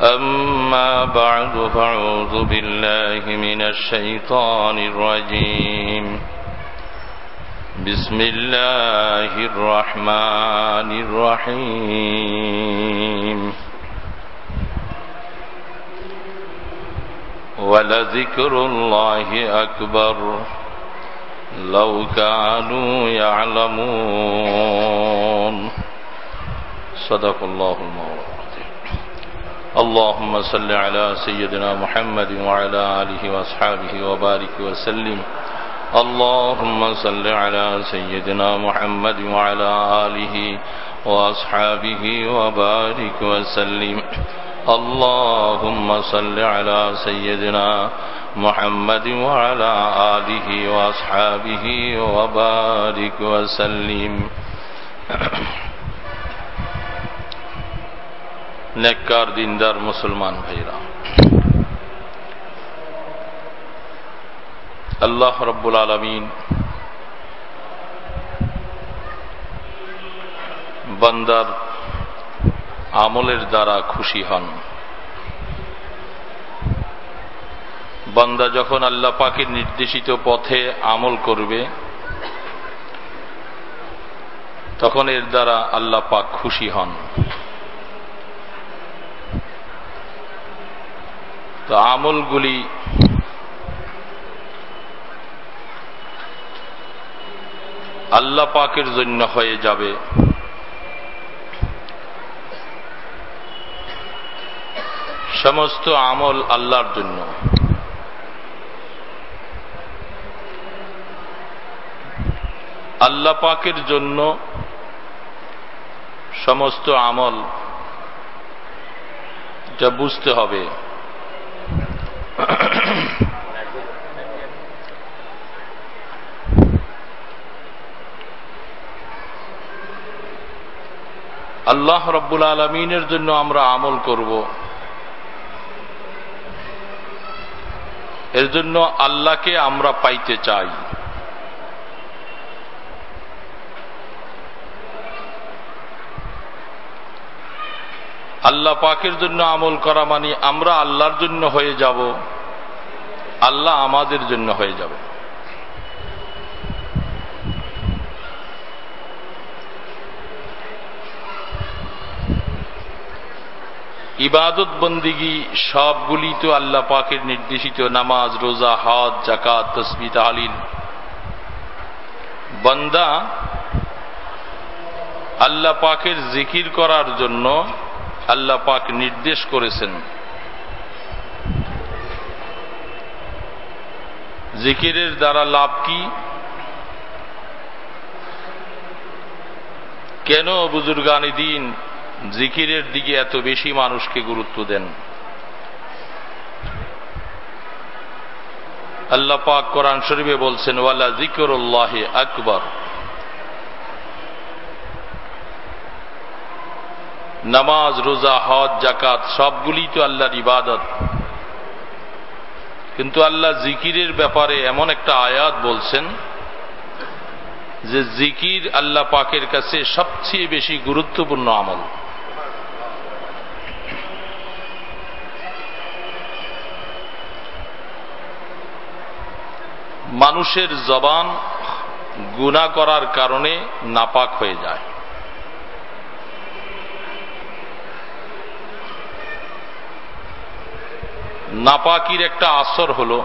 أما بعد فأعوذ بالله من الشيطان الرجيم. بسم الله الرحمن الرحيم. ولذكر الله أكبر. لو كانوا يعلمون. صدق الله المولى. اللهم صل على سيدنا محمد وعلى آله وأصحابه وبارك وسلم. اللهم صل على سيدنا محمد وعلى آله وأصحابه وبارك وسلم. اللهم صل على سيدنا محمد وعلى آله وأصحابه وبارك وسلم. নেককার দিনদার মুসলমান ভাইরা। আল্লাহ রব্বুল আলমিন বান্দার আমলের দ্বারা খুশি হন। বান্দা যখন আল্লাহ পাকের নির্দেশিত পথে আমল করবে, তখন এর দ্বারা আল্লাহ পাক খুশি হন। তো আমলগুলি আল্লাহ পাকের জন্য হয়ে যাবে। সমস্ত আমল আল্লাহর জন্য। আল্লাহ পাকের জন্য সমস্ত আমল যা বুঝতে হবে। আল্লাহ রব্বুল আলমিনের জন্য আমরা আমল করব এর জন্য আল্লাহকে আমরা পাইতে চাই আল্লাহ পাকের জন্য আমল করা মানে আমরা আল্লাহর জন্য হয়ে যাব, আল্লাহ আমাদের জন্য হয়ে যাবে। ইবাদত বন্দিগি সবগুলি তো আল্লাহ পাকের নির্দেশিত, নামাজ, রোজা, হজ জাকাত তসবি, তাহলিল। বন্দা আল্লাহ পাকের জিকির করার জন্য আল্লাহ পাক নির্দেশ করেছেন। জিকিরের দ্বারা লাভ কি? কেন বুজুর্গানি দিন জিকিরের দিকে এত বেশি মানুষকে গুরুত্ব দেন? আল্লাহ পাক কোরআন শরীফে বলছেন, ওয়ালা জিকরুল্লাহ আকবর। নামাজ, রোজা, হজ জাকাত সবগুলি তো আল্লাহর ইবাদত। কিন্তু আল্লাহ জিকিরের ব্যাপারে এমন একটা আয়াত বলছেন যে জিকির আল্লাহ পাকের কাছে সবচেয়ে বেশি গুরুত্বপূর্ণ আমল। মানুষের জবান গুণা করার কারণে নাপাক হয়ে যায়। নাপাকির একটা আসর হল।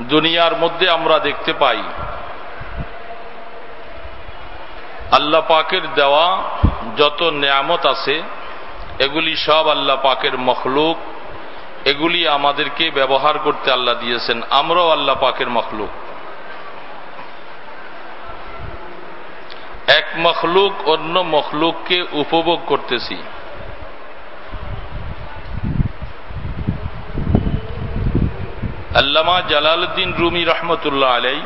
দুনিয়ার মধ্যে আমরা দেখতে পাই, আল্লাহ পাকের দেওয়া যত নিয়ামত আছে, এগুলি সব আল্লাহ পাকের মখলুক, এগুলি আমাদেরকে ব্যবহার করতে আল্লাহ দিয়েছেন। আমরাও আল্লাহ পাকের মখলুক। এক মখলুক অন্য মখলুককে উপভোগ করতেছি। আল্লামা জালালউদ্দিন রুমি রহমতুল্লাহ আলাই,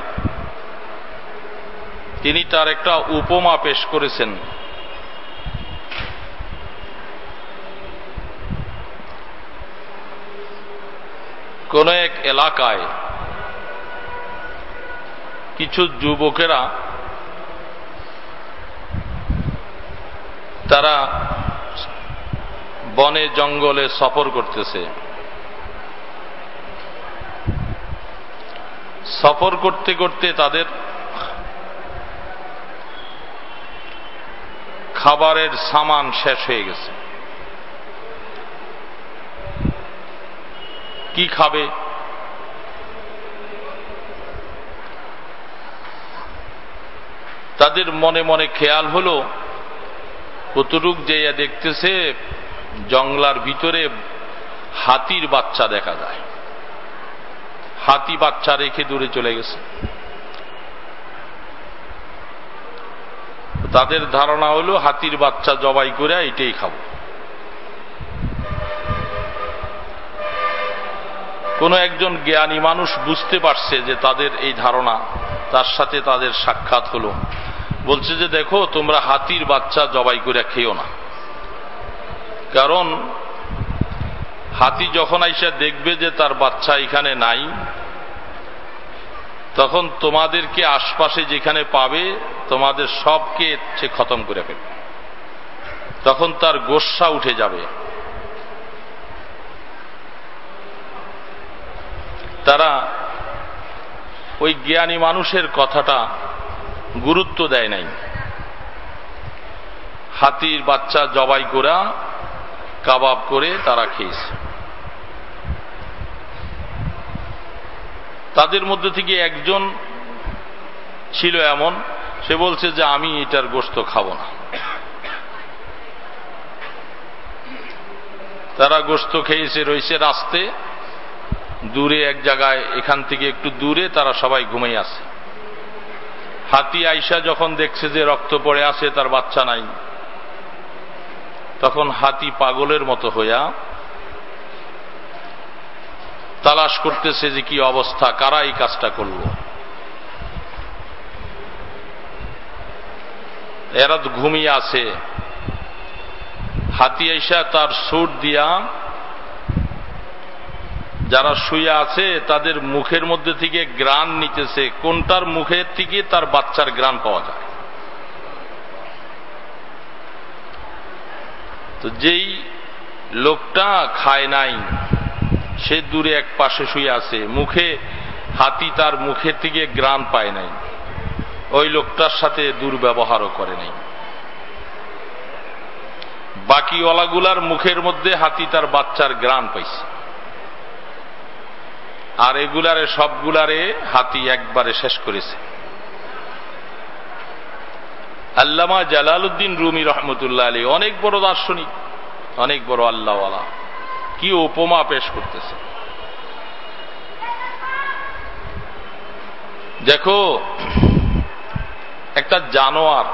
তিনি তার একটা উপমা পেশ করেছেন। কোন এক এলাকায় কিছু যুবকেরা তারা বনে জঙ্গলে সফর করতেছে। সফর করতে করতে তাদের খাবারের সামান শেষ হয়ে গেছে। কি খাবে? তাদের মনে মনে খেয়াল হল, কতটুক যে দেখতেছে, জঙ্গলার ভিতরে হাতির বাচ্চা দেখা যায়। হাতি বাচ্চা রেখে দূরে চলে গেছে। তাদের ধারণা হলো, হাতির বাচ্চা জবাই করে এটাই খাব। কোন একজন জ্ঞানী মানুষ বুঝতে পারছে যে তাদের এই ধারণা, তার সাথে তাদের সাক্ষাৎ হলো। বলছে যে, দেখো, তোমরা হাতির বাচ্চা জবাই করে খেও না। কারণ হাতি যখন আইসা দেখবে যে তার বাচ্চা এখানে নাই তখন তোমাদেরকে আশপাশে যেখানে পাবে, তোমাদের সবকে সে খতম করে ফেলবে। তখন তার গোসা উঠে যাবে। তারা ওই জ্ঞানী মানুষের কথাটা গুরুত্ব দেয় নাই। হাতির বাচ্চা জবাই করা, কাবাব করে তারা খেয়েছে। তাদের মধ্যে থেকে একজন ছিল এমন, সে বলছে যে আমি এটার গোস্ত খাব না। তারা গোস্ত খেয়েছে, রয়েছে রাস্তে, দূরে এক জায়গায়, এখান থেকে একটু দূরে তারা সবাই ঘুমিয়ে আছে। হাতি আইসা যখন দেখছে যে রক্ত পড়ে আসে তার বাচ্চা নাই। তখন হাতি পাগলের মতো হইয়া তালাশ করতেছে যে কি অবস্থা, কারা এই কাজটা করল? এরা ঘুমিয়ে আছে। হাতি আইসা তার সুট দিয়া, যারা শুয়ে আছে, তাদের মুখের মধ্যে থেকে গ্রান নিতেছে। কোনটার মুখের থেকে তার বাচ্চার গ্রান পাওয়া যায়? তো যেই লোকটা খায় নাই সে দূরে এক পাশে শুয়ে আছে। মুখে হাতি তার মুখের থেকে গ্রান পায় নাই। ওই লোকটার সাথে দুর্ব্যবহারও করে নাই। বাকি ওলাগুলার মুখের মধ্যে হাতি তার বাচ্চার গ্রাম পাইছে। আর এগুলারে সবগুলারে হাতি একবারে শেষ করেছে। আল্লামা জালালউদ্দিন রুমি রহমতুল্লাহ আলী অনেক বড় দার্শনিক, অনেক বড় আল্লাহওয়ালা। কি উপমা পেশ করতেছে? দেখো, একটা জানোয়ার,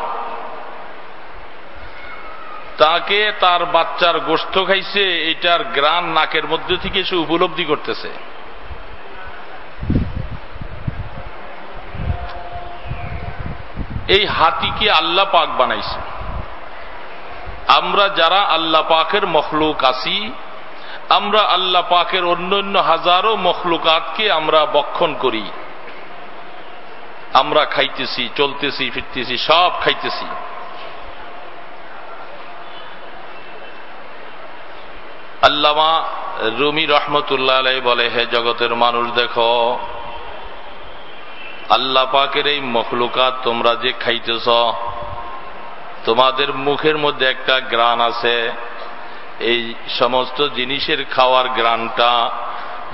তাকে তার বাচ্চার গোস্ত খাইছে, এটার গ্রান নাকের মধ্যে থেকে সে উপলব্ধি করতেছে। এই হাতিকে আল্লাহ পাক বানাইছে। আমরা যারা আল্লাহ পাকের মখলুক আছি আমরা আল্লাহ পাকের অন্য অন্য হাজারো মখলুকাতকে আমরা বক্ষণ করি। আমরা খাইতেছি, চলতেছি, ফিরতেছি, সব খাইতেছি। আল্লামা রুমি রহমতুল্লাহ আলাই বলে, হে জগতের মানুষ, দেখো, আল্লাহ পাকের এই মখলুকাত তোমরা যে খাইতেছ, তোমাদের মুখের মধ্যে একটা গ্রান আছে এই সমস্ত জিনিসের খাওয়ার গ্রানটা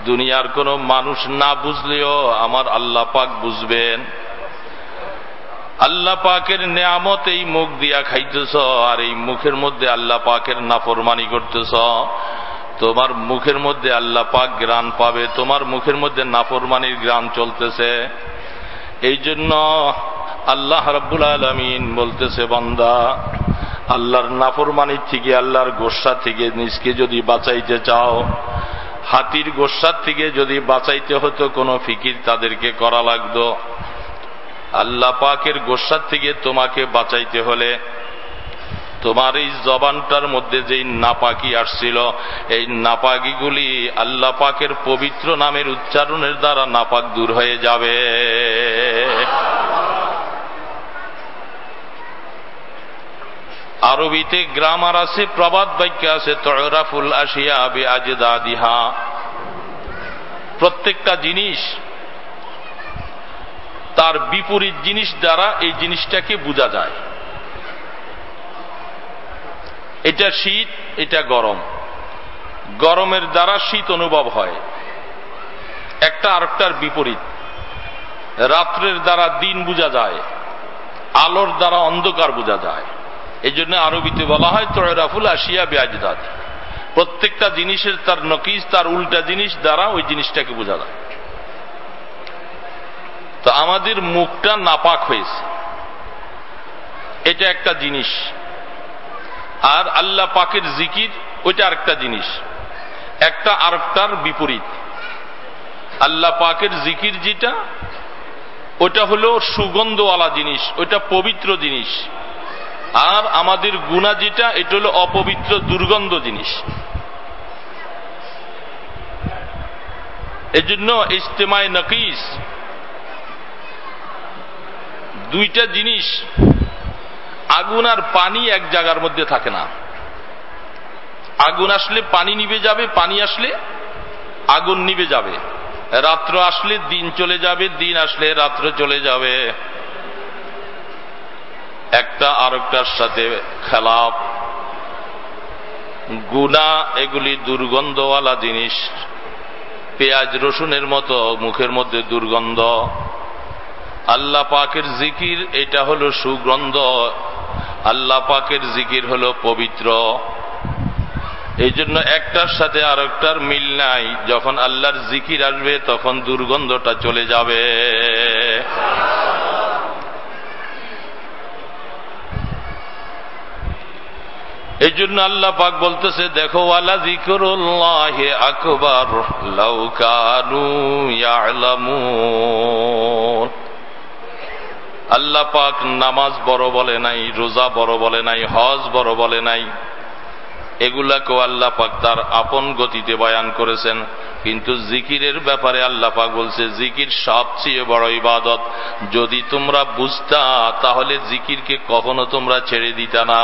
দুনিয়ার কোনো মানুষ না বুঝলেও আমার আল্লাহ পাক বুঝবেন। আল্লাহ পাকের নেয়ামত এই মুখ দিয়া খাইতেছ আর এই মুখের মধ্যে আল্লাহ পাকের নাফরমানি করতেছ। তোমার মুখের মধ্যে আল্লাহ পাক গ্রাণ পাবে, তোমার মুখের মধ্যে নাফরমানির গ্রাণ চলতেছে। এই জন্য আল্লাহ রব্বুল আলমিন বলতেছে, বন্দা আল্লাহর নাফরমানির থেকে, আল্লাহর গোসা থেকে নিজকে যদি বাঁচাইতে চাও, হাতির গোসার থেকে যদি বাঁচাইতে হতো, কোনো ফিকির তাদেরকে করা লাগতো। আল্লাহ পাকের গোসার থেকে তোমাকে বাঁচাইতে হলে তোমার এই জবানটার মধ্যে যেই নাপাকি আসছিল, এই নাপাকিগুলি আল্লাহ পাকের পবিত্র নামের উচ্চারণের দ্বারা নাপাক দূর হয়ে যাবে। আরবিতে গ্রামার আছে, প্রবাদ বাক্য আছে তরাফুল আসিয়া আবি আজদাদিহা। প্রত্যেকটা জিনিস তার বিপরীত জিনিস দ্বারা এই জিনিসটাকে বোঝা যায়। এটা শীত, এটা গরম। গরমের দ্বারা শীত অনুভব হয়। একটা আরেকটার বিপরীত। রাত্রের দ্বারা দিন বোঝা যায়, আলোর দ্বারা অন্ধকার বোঝা যায়। এই জন্য আরবিতে বলা হয়, তয়রাফুল আসিয়া বেআজদাদ। প্রত্যেকটা জিনিসের তার নকিস তার উল্টা জিনিস দ্বারা ওই জিনিসটাকে বোঝা যায় তো আমাদের মুখটা নাপাক হয়েছে। এটা একটা জিনিস। আর আল্লাহ পাকের জিকির, ওইটা আরেকটা জিনিস। একটা আরেকটার বিপরীত। আল্লাহ পাকের জিকির যেটা, ওটা হলো সুগন্ধওয়ালা জিনিস ওইটা পবিত্র জিনিস। আর আমাদের গুণা যেটা, এটা হলো অপবিত্র, দুর্গন্ধ জিনিস। এজন্য ইস্তেমায় নকিস, দুইটা জিনিস, আগুন আর পানি এক জায়গার মধ্যে থাকে না। আগুন আসলে পানি নিবে যাবে, পানি আসলে আগুন নিবে যাবে। রাত্র আসলে দিন চলে যাবে, দিন আসলে রাত্র চলে যাবে। একটা আরেকটার সাথে খেলাপ। গুণা এগুলি দুর্গন্ধওয়ালা জিনিস। পেঁয়াজ রসুনের মতো মুখের মধ্যে দুর্গন্ধ। আল্লাহ পাকের জিকির, এটা হল সুগন্ধ। আল্লাহ পাকের জিকির হল পবিত্র। এই জন্য একটার সাথে আর একটার মিল নাই। যখন আল্লাহর জিকির আসবে, তখন দুর্গন্ধটা চলে যাবে। এই জন্য আল্লাহ পাক বলতেছে, দেখো, ওয়ালা জিকরুল্লাহ আকবর লৌকানু আল্লাহ পাক নামাজ বড় বলে নাই, রোজা বড় বলে নাই, হজ বড় বলে নাই। এগুলাকেও আল্লাহ পাক তার আপন গতিতে বয়ান করেছেন। কিন্তু জিকিরের ব্যাপারে আল্লাহ পাক বলছে, জিকির সবচেয়ে বড় ইবাদত। যদি তোমরা বুঝতা, তাহলে জিকিরকে কখনো তোমরা ছেড়ে দিতা না।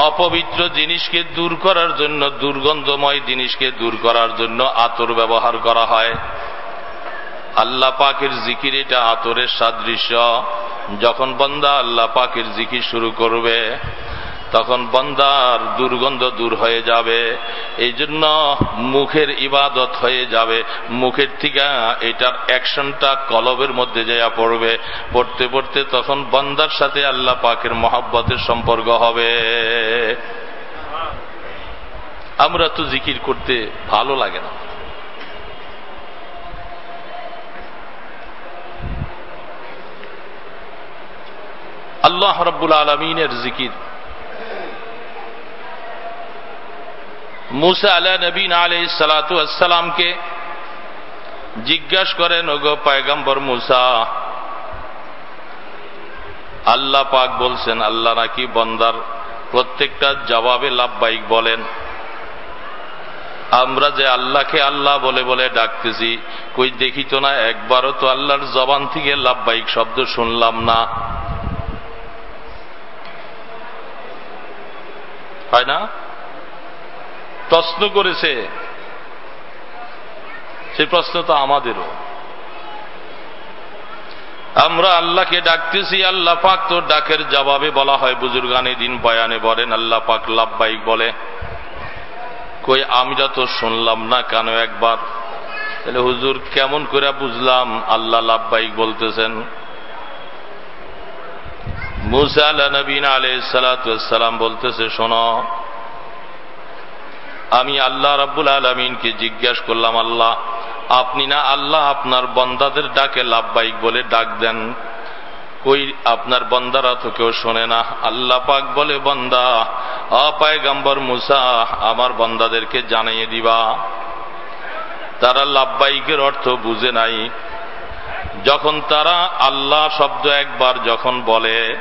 অপবিত্র জিনিসকে দূর করার জন্য, দুর্গন্ধময় জিনিসকে দূর করার জন্য আতর ব্যবহার করা হয়। আল্লাহ পাকের জিকির এটা আতরের সাদৃশ্য। যখন বন্দা আল্লাহ পাকের জিকির শুরু করবে, তখন বন্দার দুর্গন্ধ দূর হয়ে যাবে এই জন্য মুখের ইবাদত হয়ে যাবে। মুখের থেকে এটার অ্যাকশনটা কলবের মধ্যে যাইয়া পড়বে। পড়তে পড়তে তখন বন্দার সাথে আল্লাহ পাকের মহাব্বতের সম্পর্ক হবে। আমরা তো জিকির করতে ভালো লাগে না। আল্লাহ রব্বুল আলমিনের জিকির। মুসা আলা নবীন আলি সালাতামকে জিজ্ঞাসা করেন, ওগো পায়গাম্বর মুসা, আল্লাহ পাক বলছেন, আল্লাহ নাকি বন্দার প্রত্যেকটা জবাবে লাভবাহিক বলেন। আমরা যে আল্লাহকে আল্লাহ বলে বলে ডাকতেছি, কই দেখি তো না একবারও তো আল্লাহর জবান থেকে লাভবাহিক শব্দ শুনলাম না। হয় না? প্রশ্ন করেছে। সে প্রশ্ন তো আমাদেরও। আমরা আল্লাহকে ডাকতেছি, আল্লাহ পাক তোর ডাকের জবাবে বলা হয়। বুজুর্গানে দিন বয়ানে বলেন, আল্লাহ পাক লাভবাইক বলে, কই আমি তো শুনলাম না কেন একবার? তাহলে হুজুর কেমন করে বুঝলাম আল্লাহ লাভবাইক বলতেছেন? মুসা আল্লাহ নবীন আলাই সালাম বলতেছে, শোনো, আমি আল্লাহ রাব্বুল আলমিনকে জিজ্ঞাসা করলাম, আল্লাহ, আপনি না আল্লাহ আপনার বন্দাদের ডাকে লাভবাইক বলে ডাক দেন? কই, আপনার বন্দারা তো কেউ শোনে না। আল্লাহ পাক বলে, বন্দা অপায়গাম্বর মুসা, আমার বন্দাদেরকে জানিয়ে দিবা। তারা লাভবাইকের অর্থ বুঝে নাই। যখন তারা আল্লাহ শব্দ একবার যখন বলে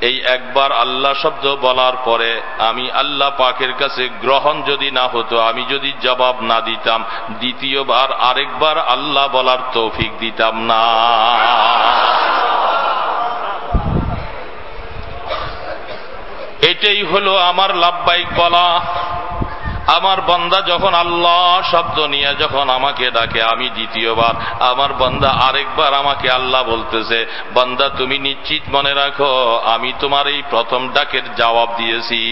এই একবার আল্লাহ শব্দ বলার পরে আমি আল্লাহ পাকের কাছে গ্রহণ যদি না হতো, আমি যদি জবাব না দিতাম, দ্বিতীয়বার আরেকবার আল্লাহ বলার তৌফিক দিতাম না। এটাই হলো আমার লাভবাহিক বলা। আমার বন্দা যখন আল্লাহ শব্দ নিয়ে যখন আমাকে ডাকে, আমি দ্বিতীয়বার, আমার বন্দা আরেকবার আমাকে আল্লাহ বলতেছে, বন্দা, তুমি নিশ্চিত মনে রাখো, আমি তোমার এই প্রথম ডাকের জবাব দিয়েছি।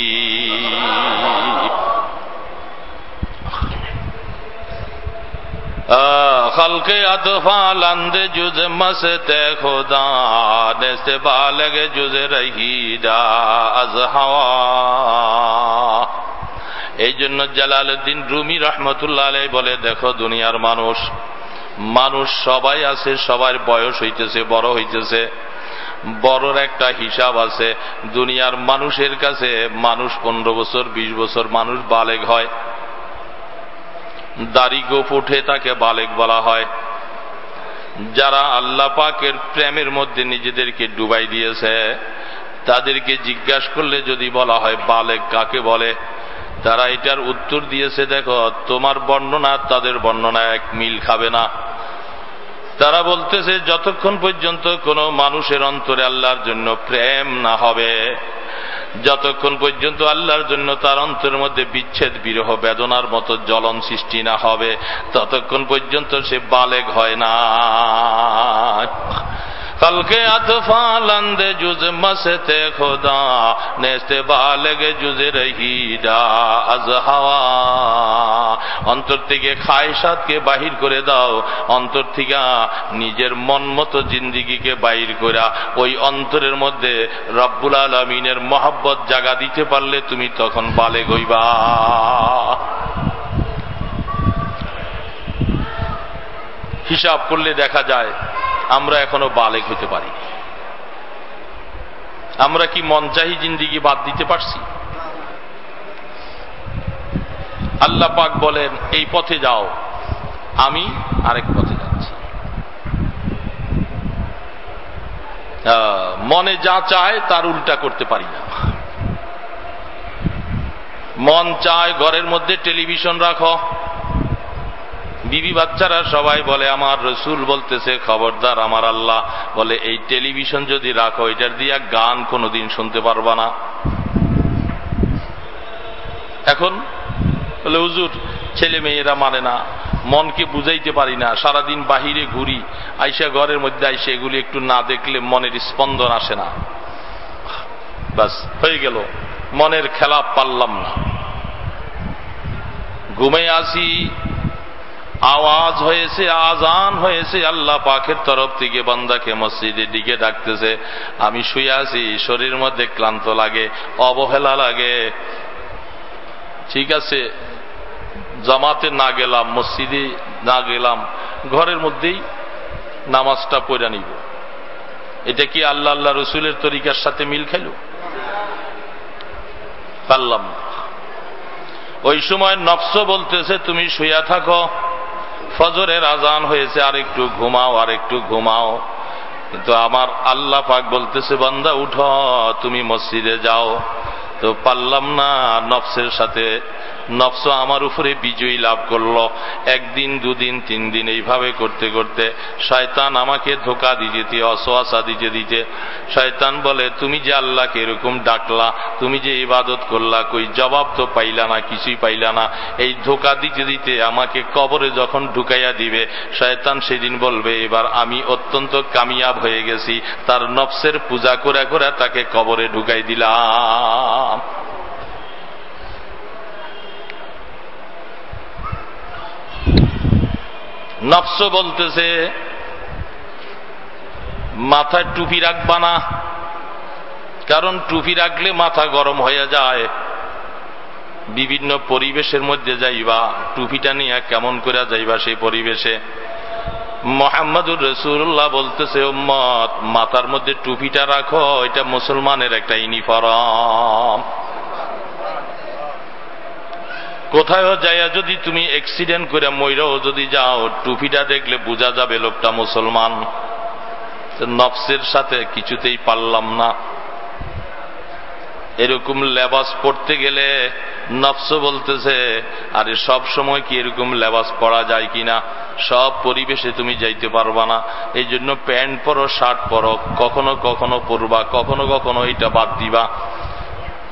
খলকে আতফালান্দে জুজ মসতে খোদা, নেস্তে বালগে জুজ রহিদা আজ হাওয়া। এই জন্য জালালউদ্দিন রুমি রহমতুল্লাহ আলাই বলে, দেখো দুনিয়ার মানুষ মানুষ সবাই আছে, সবার বয়স হইতেছে, বড় হইতেছে। বড়র একটা হিসাব আছে, দুনিয়ার মানুষের কাছে মানুষ পনেরো বছর, বিশ বছর মানুষ বালেগ হয়। দাড়ি গোপ উঠে তাকে বালেক বলা হয়। যারা আল্লাহ পাকের প্রেমের মধ্যে নিজেদেরকে ডুবাই দিয়েছে, তাদেরকে জিজ্ঞাসা করলে যদি বলা হয় বালেক কাকে বলে? তারা এটার উত্তর দিয়েছে, দেখো, তোমার বর্ণনা তাদের বর্ণনা এক মিল খাবে না। তারা বলতেছে, যতক্ষণ পর্যন্ত কোন মানুষের অন্তরে আল্লাহর জন্য প্রেম না হবে, যতক্ষণ পর্যন্ত আল্লাহর জন্য তার অন্তরের মধ্যে বিচ্ছেদ, বিরহ, বেদনার মতো জ্বলন সৃষ্টি না হবে, ততক্ষণ পর্যন্ত সে বালেগ হয় না। কলকে আতফালন্দে জুজ মসতে খোদা নেস্তে বালেগে জুজে রহিডা আজ হাওয়া। অন্তর থেকে খায়সাতকে বাহির করে দাও, অন্তর থেকে নিজের মন মতো জিন্দিগিকে বাহির করা। ওই অন্তরের মধ্যে রব্বুল আলমিনের মহাব্বত জাগা দিতে পারলে তুমি তখন বালে গইবা হিসাব করলে দেখা যায় আমরা এখনও বালেক হতে পারি। আমরা কি মনচাহি জিন্দিগি বাদ দিতে পারছি? আল্লাহ পাক বলেন, এই পথে যাও। আমি আরেক পথে যাচ্ছি। মনে যা চায় তার উল্টা করতে পারি না। মন চায় ঘরের মধ্যে টেলিভিশন রাখো বিবি বাচ্চারা সবাই বলে, আমার রসুল বলতেছে, খবরদার আমার আল্লাহ। বলে, এই টেলিভিশন যদি রাখো, এটার দিয়া গান কোনোদিন শুনতে পারবা না। এখন বলে, হুজুর ছেলে মেয়েরা মানে না, মনকে বুঝাইতে পারি না, সারাদিন বাহিরে ঘুরি, আইসা ঘরের মধ্যে আইসা এগুলি একটু না দেখলে মনের স্পন্দন আসে না। বাস হয়ে গেল, মনের খেলা পারলাম না। ঘুমে আসি আওয়াজ হয়েছে, আজান হয়েছে, আল্লাহ পাখের তরফ থেকে বান্দাকে মসজিদের দিকে ডাকতেছে। আমি শুয়ে আছি শরীর মধ্যে ক্লান্ত লাগে, অবহেলা লাগে। ঠিক আছে, জামাতে না গেলাম, মসজিদে না গেলাম, ঘরের মধ্যেই নামাজটা পড়া নিব। এটা কি আল্লাহ আল্লাহ রসুলের তরিকার সাথে মিল খাইল? পারলাম ওই সময় নফস বলতেছে, তুমি শুয়া থাকো। ফজরের আজান হয়েছে, আর একটু ঘুমাও, আর একটু ঘুমাও। কিন্তু আমার আল্লাহ পাক বলতেছে, বান্দা, উঠ, তুমি মসজিদে যাও। তো পারলাম না নফসের সাথে নফস আমার উপরে বিজয়ী লাভ করল। একদিন, দুদিন তিন দিন এইভাবে করতে করতে শয়তান আমাকে ধোকা দিতে অসোয়াশা দিতে দিতে শয়তান বলে, তুমি যে আল্লাহকে এরকম ডাকলা, তুমি যে ইবাদত করলা, কই জবাব তো পাইলা না, কিছুই পাইলা না। এই ধোকা দিতে দিতে আমাকে কবরে যখন ঢুকাইয়া দিবে, শয়তান সেদিন বলবে, এবার আমি অত্যন্ত কামিয়াব হয়ে গেছি, তার নফসের পূজা করে করে তাকে কবরে ঢুকাই দিলাম। নফস বলতেছে, মাথায় টুপি রাখবা না, কারণ টুপি রাখলে মাথা গরম হয়ে যায়। বিভিন্ন পরিবেশের মধ্যে যাইবা, টুপিটা নিয়ে কেমন করে যাইবা সেই পরিবেশে। মোহাম্মদুর রসুল্লাহ বলতেছে মাথার মধ্যে টুপিটা রাখো, এটা মুসলমানের একটা ইউনিফর্ম। কোথায় যাইয়া যদি তুমি অ্যাক্সিডেন্ট করে ময়রাও যদি যাও, টুপিটা দেখলে বোঝা যাবে লোকটা মুসলমান। নফসের সাথে কিছুতেই পারলাম না। এরকম লেবাস পড়তে গেলে নফস বলতেছে, আরে সব সময় কি এরকম লেবাস পরা যায় কিনা? সব পরিবেশে তুমি যাইতে পারবা না। এই জন্য প্যান্ট পরো, শার্ট পরো, কখনো কখনো পরবা, কখনো কখনো এটা বাদ দিবা।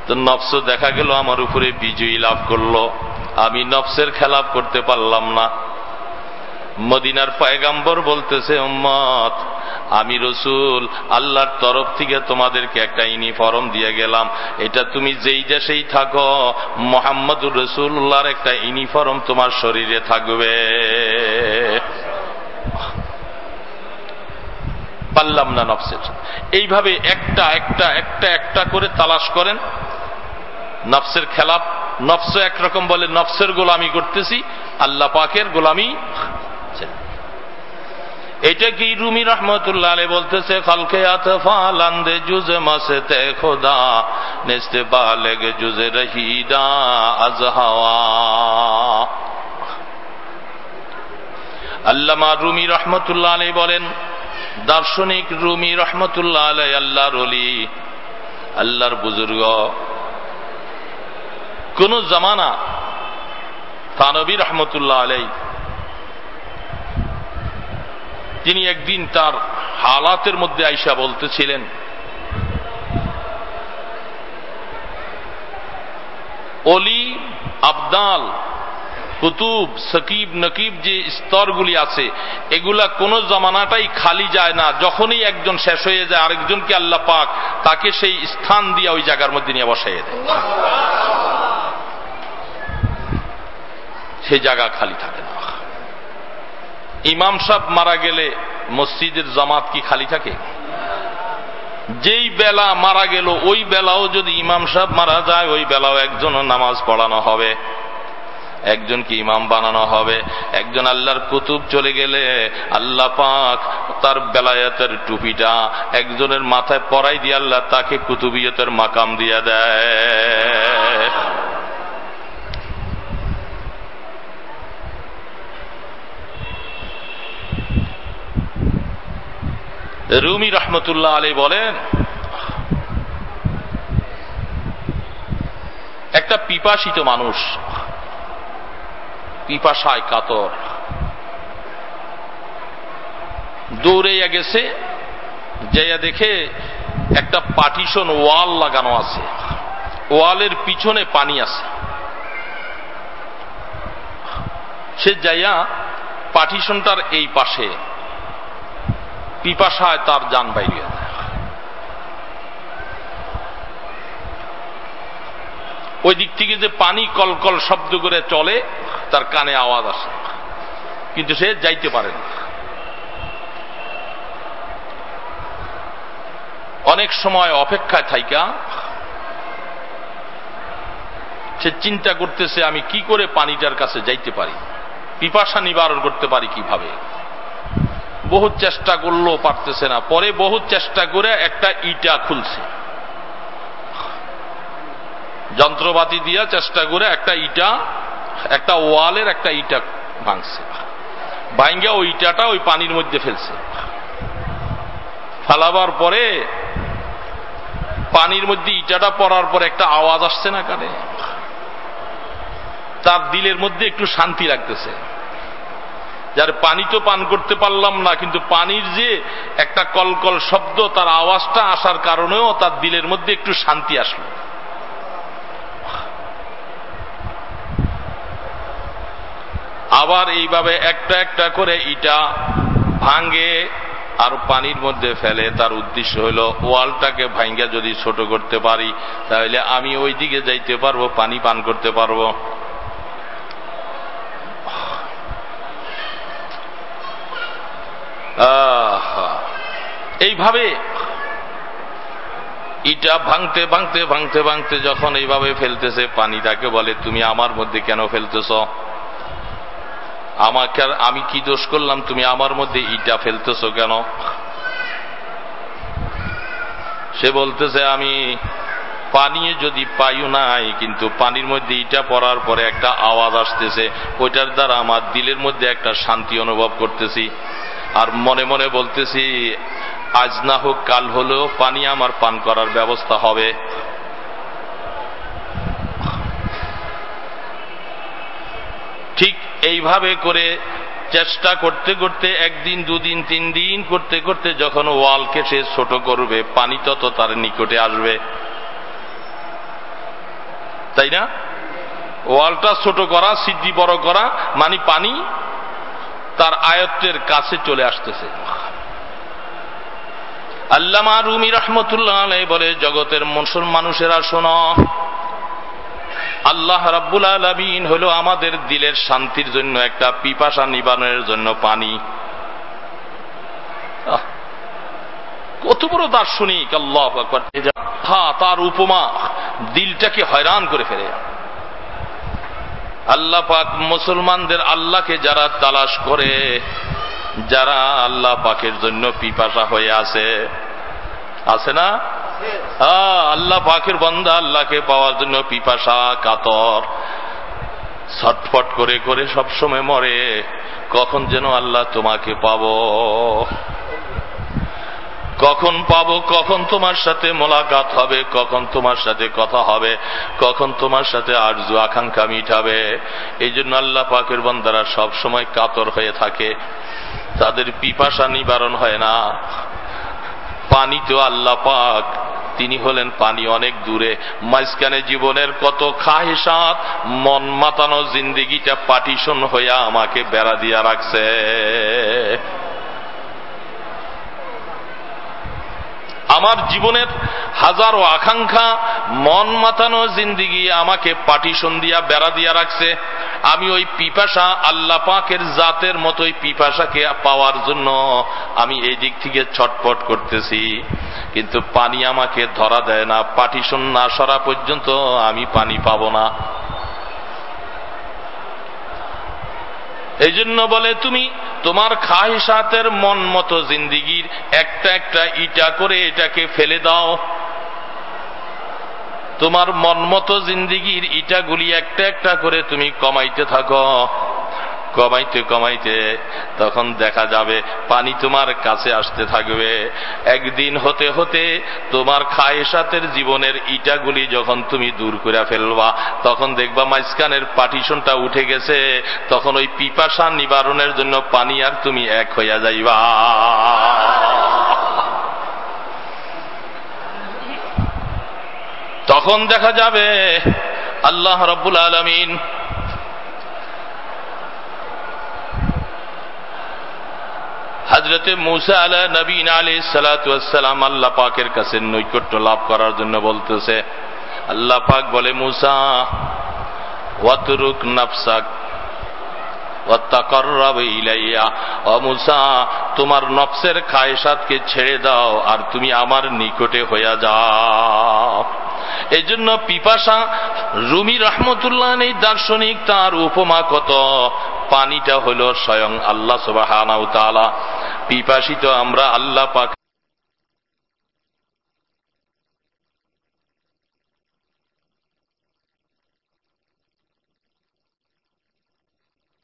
তো নফস দেখা গেল, আমার উপরে বিজয়ী লাভ করল। আমি নফসের খেলাপ করতে পারলাম না। মদিনার পায়গাম্বর বলতেছে, উম্মত, আমি রসুল, আল্লাহর তরফ থেকে তোমাদেরকে একটা ইউনিফর্ম দিয়ে গেলাম। এটা তুমি যেই দেশেই থাকো, মোহাম্মদুর রসুল্লাহর একটা ইউনিফর্ম তোমার শরীরে থাকবে। পারলাম না নফসের। এইভাবে একটা একটা একটা একটা করে তালাশ করেন। নফসের খেলাপ নফস একরকম বলে, নফসের গোলামি করতেছি, আল্লাহ পাকের গোলামি এটা কি রুমি রহমতুল্লাহ আলী বলতেছে, খালকে আতফালান্দে খোদা, নেস্তে জুজে রহিদা আজ হাওয়া। আল্লামা রুমি রহমতুল্লাহ আলী বলেন, দার্শনিক রুমি রহমতুল্লাহ আলাই আল্লাহর অলি আল্লাহর বুজুর্গ কোন জামানা তানবী রহমতুল্লাহ আলাই তিনি একদিন তার হালাতের মধ্যে আইসা বলতেছিলেন অলি আবদাল কুতুব, সকিব, নকিব যে স্তরগুলি আছে, এগুলা কোন জমানাটাই খালি যায় না। যখনই একজন শেষ হয়ে যায়, আরেকজনকে আল্লাহ পাক তাকে সেই স্থান দিয়ে ওই জায়গার মধ্যে নিয়ে বসাইয়ে দেয়। সেই জায়গা খালি থাকে না। ইমাম সাহেব মারা গেলে মসজিদের জামাত কি খালি থাকে? যেই বেলা মারা গেল, ওই বেলাও যদি ইমাম সাহেব মারা যায়, ওই বেলাও একজন নামাজ পড়ানো হবে। একজনকে ইমাম বানানো হবে, একজন আল্লাহর কুতুব চলে গেলে আল্লাহ পাক তার বেলায়াতের টুপিটা একজনের মাথায় পরাই দিয়ে আল্লাহ তাকে কুতুবিয়তের মাকাম দিয়া দেয়। রুমি রহমতুল্লাহ আলী বলেন, একটা পিপাসিত মানুষ পিপাসায় কাতর। দৌড়ে গেছে, যাইয়া দেখে একটা পার্টিশন ওয়াল লাগানো আছে। ওয়ালের পিছনে পানি আছে। সে যাইয়া পার্টিশনটার এই পাশে, পিপাসায় তার যান বাইরে ওই দিক থেকে যে পানি কলকল শব্দ করে চলে, তার কানে আওয়াজ আসে। কিন্তু সে যাইতে পারে না। অনেক সময় অপেক্ষায় থাইকা, সে চিন্তা করতেছে, আমি কি করে পানিটার কাছে যাইতে পারি? পিপাসা নিবারণ করতে পারি কীভাবে? বহুত চেষ্টা করলেও পারতেছে না। পরে বহুত চেষ্টা করে একটা ইটা খুলছে। যন্ত্রপাতি দিয়া চেষ্টা করে একটা ইটা, একটা ওয়ালের একটা ইটা ভাঙছে। ভাঙ্গা ওই ইটাটা ওই পানির মধ্যে ফেলছে। ফেলাবার পরে পানির মধ্যে ইটাটা পড়ার পর একটা আওয়াজ আসছে না কানে? তার দিলের মধ্যে একটু শান্তি লাগতেছে। যার পানি তো পান করতে পারলাম না, কিন্তু পানির যে একটা কলকল শব্দ, তার আওয়াজটা আসার কারণেও তার দিলের মধ্যে একটু শান্তি আসলো। আবার এইভাবে একটা একটা করে ইটা ভাঙ্গে আর পানির মধ্যে ফেলে। তার উদ্দেশ্য হল, ওয়ালটাকে ভাঙ্গা যদি ছোট করতে পারি, তাহলে আমি ওই দিকে যাইতে পারব, পানি পান করতে পারব। এইভাবে ইটা ভাঙতে ভাঙতে ভাঙতে ভাঙতে যখন এইভাবে ফেলতেছে পানি তাকে বলে, তুমি আমার মধ্যে কেন ফেলতেছ? আমাকে আমি কি দোষ করলাম? তুমি আমার মধ্যে ইটা ফেলতেছ কেন? সে বলতেছে, আমি পানি যদি পাইও নাই, কিন্তু পানির মধ্যে ইটা পড়ার পরে একটা আওয়াজ আসতেছে। ওইটার দ্বারা আমার দিলের মধ্যে একটা শান্তি অনুভব করতেছি। আর মনে মনে বলতেছি, আজ না হোক কাল হলেও পানি আমার পান করার ব্যবস্থা হবে। ঠিক এইভাবে করে চেষ্টা করতে করতে একদিন, দুদিন, তিন দিন করতে করতে যখন ওয়ালকে সে ছোট করবে, পানি তত তার নিকটে আসবে। তাই না? ওয়ালটা ছোট করা, সিদ্ধি বড় করা মানে পানি তার আয়ত্তের কাছে চলে আসতেছে। আল্লামা রুমি রহমতুল্লাহ বলে, জগতের মুসলমান মানুষেরা শোন আল্লাহ রাব্বুল আলমিন হল আমাদের দিলের শান্তির জন্য একটা পিপাসা নিবারণের জন্য পানি। কত বড় দার্শনিক, আল্লাহ হা, তার উপমা দিলটাকে হয়রান করে ফেলে। আল্লাহ পাক মুসলমানদের আল্লাহকে যারা তালাশ করে, যারা আল্লাহ পাকের জন্য পিপাসা হয়ে আছে আছে না? আল্লাহ পাকের বন্দা আল্লাহকে পাওয়ার জন্য পিপাসা, কাতর। ছটফট করে করে সবসময় মরে। কখন যেন আল্লাহ তোমাকে পাব? কখন পাবো? কখন তোমার সাথে মোলাকাত হবে? কখন তোমার সাথে কথা হবে? কখন তোমার সাথে আরজু আকাঙ্ক্ষা মিটাবে? এই জন্য আল্লাহ পাকের বন্দারা সব সময় কাতর হয়ে থাকে। তাদের পিপাসা নিবারণ হয় না। পানি তো আল্লাহ পাক। তিনি হলেন পানি অনেক দূরে। মাঝখানে জীবনের কত খাহেসাত মন মাতানো জিন্দিগিটা পাটিশন হইয়া আমাকে বেড়া দিয়া রাখছে। আমার জীবনের হাজারো আকাঙ্ক্ষা, মন মাতানো জিন্দিগি আমাকে পাটিশন দিয়া, বেড়া দিয়া রাখছে। আমি ওই পিপাসা আল্লাহ পাকের জাতের মতোই পিপাসাকে পাওয়ার জন্য আমি এই দিক থেকে ছটপট করতেছি। কিন্তু পানি আমাকে ধরা দেয় না পাটিশন না সরা পর্যন্ত আমি পানি পাব না। এই জন্য বলে, তুমি তোমার খাহিসাতের মন মতো জিন্দিগির একটা একটা ইটা করে এটাকে ফেলে দাও। তোমার মন মতো জিন্দিগির ইটাগুলি একটা একটা করে তুমি কমাইতে থাকো। কমাইতে কমাইতে তখন দেখা যাবে পানি তোমার কাছে আসতে থাকবে। একদিন হতে হতে তোমার খায়েসাতের জীবনের ইটাগুলি যখন তুমি দূর করে ফেলবা, তখন দেখবা মাঝখানের পাটিশনটা উঠে গেছে, তখন ওই পিপাসা নিবারণের জন্য পানি আর তুমি এক হইয়া যাইবা। তখন দেখা যাবে আল্লাহ রব্বুল আলমিন হজরতে মুসা আলা নবীন আলী সালাতাম আল্লাহ পাকের কাছে নৈকট্য লাভ করার জন্য বলতেছে, আল্লাহ পাক বলে, মুসা, ওয়াতরুক নফসাক তোমার নফসের খায়সাতকে ছেড়ে দাও আর তুমি আমার নিকটে হইয়া যাও। এই জন্য পিপাসা, রুমি রহমতুল্লাহ নেই দার্শনিক তার উপমা কত? পানিটা হল স্বয়ং আল্লাহ সুবাহ পিপাসিত আমরা আল্লাহ পাক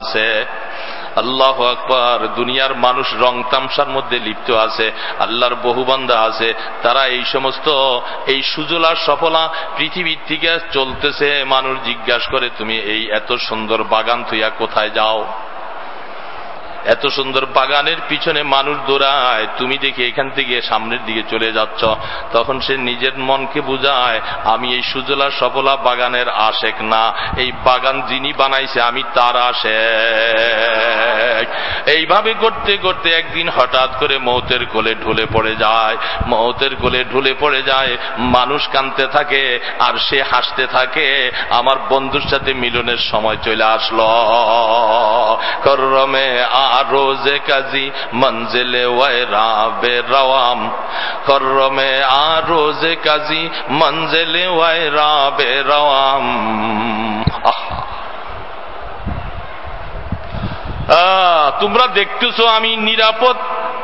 আছে আল্লাহ আকবার, দুনিয়ার মানুষ রং তামসার মধ্যে লিপ্ত আছে, আল্লাহর বহুবান্ধা আছে, তারা এই সমস্ত, এই সুজলা সফলা পৃথিবীর থেকে চলতেছে। মানুষ জিজ্ঞাসা করে, তুমি এই এত সুন্দর বাগান থুইয়া কোথায় যাও? এত সুন্দর বাগানের পিছনে মানুষ দৌড়ায়। তুমি দেখি এখান থেকে সামনের দিকে চলে যাচ্ছ। তখন সে নিজের মনকে বুঝায়, আমি এই সুজলা সফলা বাগানের আশেক না। এই বাগান যিনি বানাইছে, আমি তার আশেক। এইভাবে করতে করতে একদিন হঠাৎ করে মৌতের কোলে ঢুলে পড়ে যায়। মৌতের কোলে ঢুলে পড়ে যায়, মানুষ কানতে থাকে আর সে হাসতে থাকে। আমার বন্ধুর সাথে মিলনের সময় চলে আসলো। করমে রোজে কাজী মঞ্জিলে ওয়রা বে রওয়াম করমে আ রোজে কাজী মঞ্জিলে ওয়রা বে রওয়াম তোমরা দেখতেছো আমি নিরাপদ,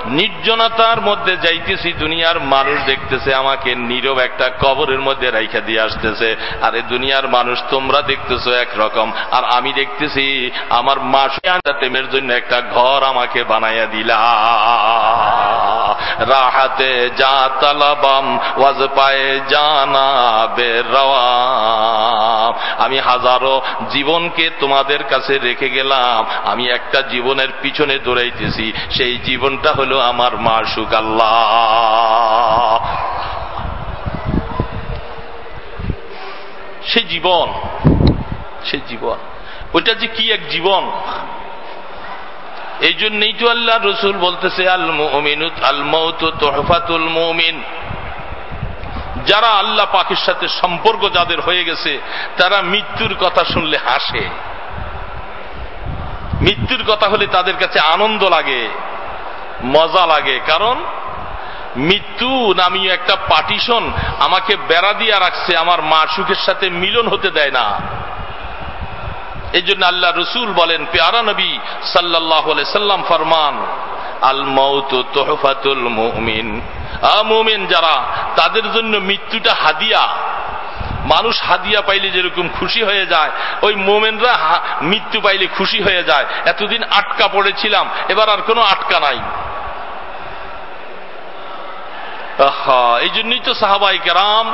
নির্জনতার মধ্যে যাইতেছি, দুনিয়ার মানুষ দেখতেছে আমাকে নীরব একটা কবরের মধ্যে রাইখা দিয়ে আসতেছে। আরে দুনিয়ার মানুষ, তোমরা দেখতেছো একরকম। আর আমি দেখতেছি আমার মা তেমের জন্য একটা ঘর আমাকে বানাইয়া দিলা। রাহাতে যা তালাবাম, ওয়াজ পায়ে জানা বে আমি হাজারো জীবনকে তোমাদের কাছে রেখে গেলাম। আমি একটা জীবনের পিছনে দৌড়াইতেছি। সেই জীবনটা হলো আমার মাসুক আল্লাহ। সে জীবন সে জীবন। ওইটা যে কি এক জীবন? এই জন্যই তো আল্লাহ রসুল বলতেছে, আল মুমিনুত আল মৌত তোহফাতুল মুমিন। যারা আল্লাহ পাখির সাথে সম্পর্ক যাদের হয়ে গেছে, তারা মৃত্যুর কথা শুনলে হাসে। মৃত্যুর কথা হলে তাদের কাছে আনন্দ লাগে, মজা লাগে। কারণ, মৃত্যু নামীয় একটা পার্টিশন আমাকে বেড়া দিয়া রাখছে, আমার মা সুখের সাথে মিলন হতে দেয় না। এই জন্য আল্লাহ রসুল বলেন, পেয়ারা নবী সাল্লাহ সাল্লাম ফরমান, আল মৌত তোহফাতুল মুমিন। মুমিন যারা, তাদের জন্য মৃত্যুটা হাদিয়া। মানুষ হাদিয়া পাইলে যেরকম খুশি হয়ে যায়, ওই মোমেনরা মৃত্যু পাইলে খুশি হয়ে যায়। এতদিন আটকা পড়েছিলাম, এবার আর কোনো আটকা নাই। এই জন্যই তো সাহাবাই কেরাম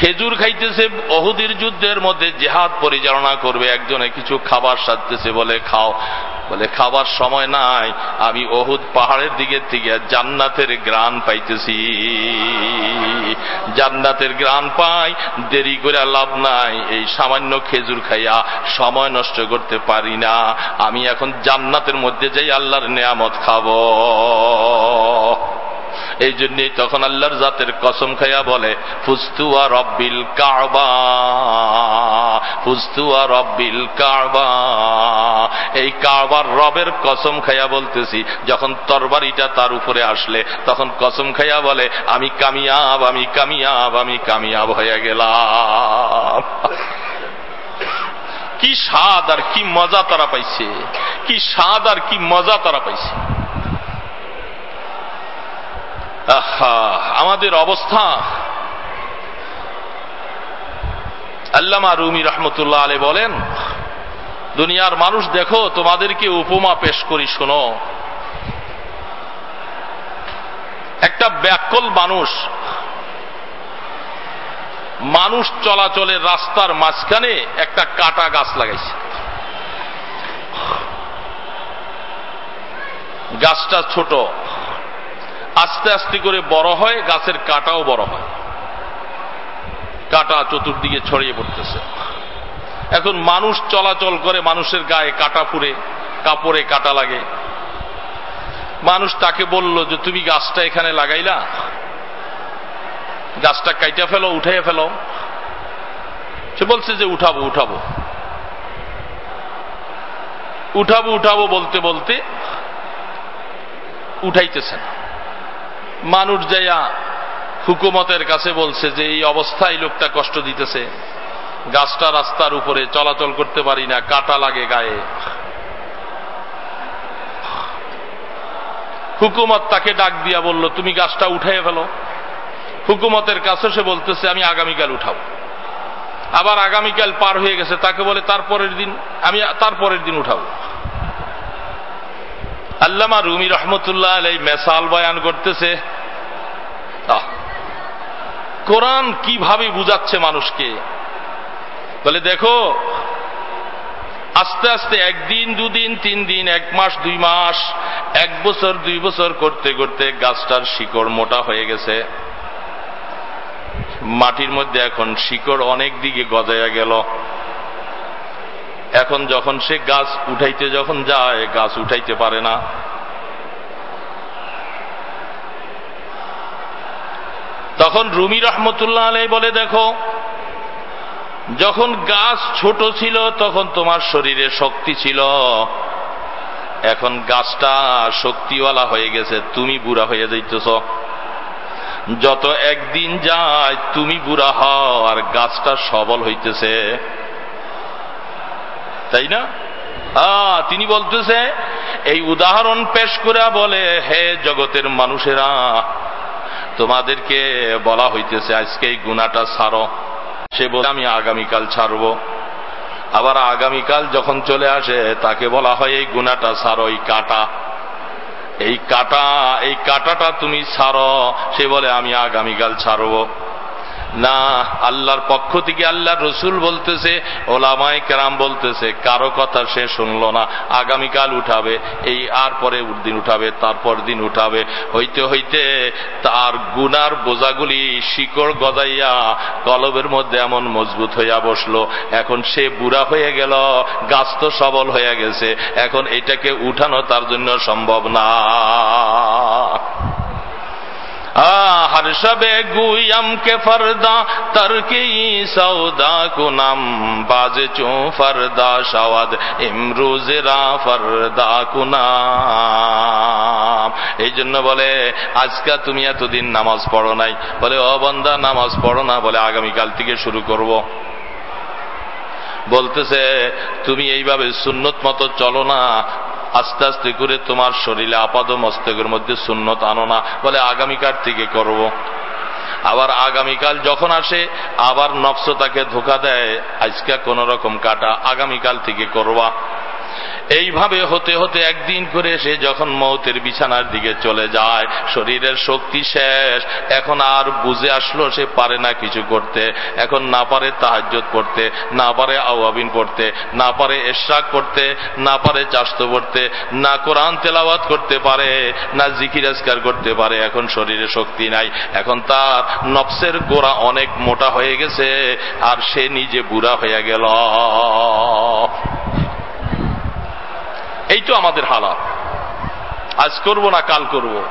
খেজুর খাইতেছে, অহুদির যুদ্ধের মধ্যে জেহাদ পরিচালনা করবে, একজনে কিছু খাবার সাজতেছে, বলে, খাও। বলে, খাবার সময় নাই, আমি অহুদ পাহাড়ের দিকে থেকে জান্নাতের গ্রান পাইতেছি। জান্নাতের গ্রান পাই, দেরি করে লাভ নাই, এই সামান্য খেজুর খাইয়া সময় নষ্ট করতে পারি না। আমি এখন জান্নাতের মধ্যে যাই, আল্লাহর নেয়ামত খাব। এই জন্যই তখন আল্লাহর জাতের কসম খাইয়া বলে, ফুস্তুয়া রব্বিল কাবা, ফুস্তুয়া রব্বিল কাবা। এই কাবার রবের কসম খাইয়া বলতেছি, যখন তরবারিটা তার উপরে আসলে, তখন কসম খাইয়া বলে, আমি কামিয়াব আমি কামিয়াব আমি কামিয়াব হয়ে গেলাম। কি স্বাদ আর কি মজা তারা পাইছে, কি স্বাদ আর কি মজা তারা পাইছে। আমাদের অবস্থা। আল্লামা রুমি রহমতুল্লাহ আলে বলেন, দুনিয়ার মানুষ দেখো, তোমাদেরকে উপমা পেশ করি, শোনো। একটা ব্যাকল মানুষ মানুষ চলাচলের রাস্তার মাঝখানে একটা কাটা গাছ লাগাইছে। গাছটা ছোট। আস্তে আস্তে করে বড় হয়, গাছের কাটাও বড় হয়। কাটা চতুর্দিকে ছড়িয়ে পড়তেছে। এখন মানুষ চলাচল করে, মানুষের গায়ে কাটা ফুরে, কাপড়ে কাটা লাগে। মানুষ তাকে বলল যে, তুমি গাছটা এখানে লাগাইলা? গাছটা কাইটা ফেলো উঠে ফেলো। সে বলছে যে, উঠাবো উঠাবো। উঠাবো উঠাবো বলতে বলতে উঠাইতেছে না। মানুষ যাইয়া হুকুমতের কাছে বলছে যে এই অবস্থায় লোকটা কষ্ট দিতেছে। গাছটা রাস্তার উপরে চলাচল করতে পারি না, কাটা লাগে গায়ে। হুকুমত তাকে ডাক দিয়া বলল, তুমি গাছটা উঠাই ফেলো। হুকুমতের কাছে সে বলতেছে, আমি আগামীকাল উঠাবো। আবার আগামীকাল পার হয়ে গেছে, তাকে বলে, তারপরের দিন, আমি তারপরের দিন উঠাবো। আল্লামা রুমি রহমতুল্লাহ আলাই মেসাল বয়ান করতেছে। কোরআন কীভাবে বুঝাচ্ছে মানুষকে? বলে, দেখো, আস্তে আস্তে একদিন, দুদিন, তিন দিন, এক মাস, দুই মাস, এক বছর, দুই বছর করতে করতে গাছটার শিকড় মোটা হয়ে গেছে। মাটির মধ্যে এখন শিকড় অনেক দিকে গজাইয়া গেল। এখন যখন সে গাছ উঠাইতে যখন যায়, গাছ উঠাইতে পারে না। তখন রুমি রহমতুল্লাহ আলাই বলে, দেখো, যখন গাছ ছোট ছিল, তখন তোমার শরীরে শক্তি ছিল। এখন গাছটা শক্তিওয়ালা হয়ে গেছে, তুমি বুড়া হয়ে যাইতেছ। যত একদিন যায়, তুমি বুড়া হও, আর গাছটা সবল হইতেছে। তাই না? তিনি বলতেছে, এই উদাহরণ পেশ করে বলে, হে জগতের মানুষেরা, তোমাদেরকে বলা হইতেছে, আজকে এই গুণাটা ছাড়ো। সে বলে, আমি আগামীকাল ছাড়ব। আবার আগামীকাল যখন চলে আসে, তাকে বলা হয়, এই গুণাটা ছাড়ো, এই কাটা। এই কাটা, এই কাটাটা তুমি ছাড়ো। সে বলে, আমি আগামীকাল ছাড়ব। না, আল্লাহর পক্ষ থেকে আল্লাহ রসুল বলতেছে ওলামাই কেরাম বলতেছে, কারও কথা সে শুনলো না। আগামীকাল উঠাবে, এই আর পরে দিন উঠাবে, তারপর দিন উঠাবে। হইতে হইতে তার গুনার বোঝাগুলি শিকড় গদাইয়া কলবের মধ্যে এমন মজবুত হইয়া বসল। এখন সে বুড়া হয়ে গেল, গাছ তো সবল হয়ে গেছে, এখন এটাকে উঠানো তার জন্য সম্ভব না। हर शबे गुयम के फरदा तरकी सौदा कुनम बाज चू फरदा शवद ইমরুজেরা ফরদা কুনাম এই জন্য বলে আজকে তুমি এতদিন নামাজ পড়ো নাই বলে ও বন্দা নামাজ পড়ো না বলে আগামীকাল থেকে শুরু করব বলতেছে তুমি এইভাবে সুন্নত মতো চলো না আস্তে আস্তে করে তোমার শরীরে আপাদ মস্তকের মধ্যে সুন্নত আনো না, বলে আগামীকাল থেকে করব। আবার আগামীকাল যখন আসে, আবার নকশো তাকে ধোকা দেয়, আজকে কোন রকম কাটা আগামীকাল থেকে করবা এইভাবে হতে হতে একদিন করে সে যখন মৌতের বিছানার দিকে চলে যায়, শরীরের শক্তি শেষ। এখন আর বুঝে আসলো সে পারে না কিছু করতে। এখন না পারে তাহাজ্জত পড়তে, না পারে আওয়াবিন পড়তে, না পারে এশরাক করতে না পারে চাস্ত পড়তে, না কোরআন তেলাওয়াত করতে পারে, না জিকির আজকার করতে পারে। এখন শরীরে শক্তি নাই। এখন তার নফসের গোড়া অনেক মোটা হয়ে গেছে, আর সে নিজে বুড়া হয়ে গেল। এই তো আমাদের হালাত। আজ করব না, কাল করব।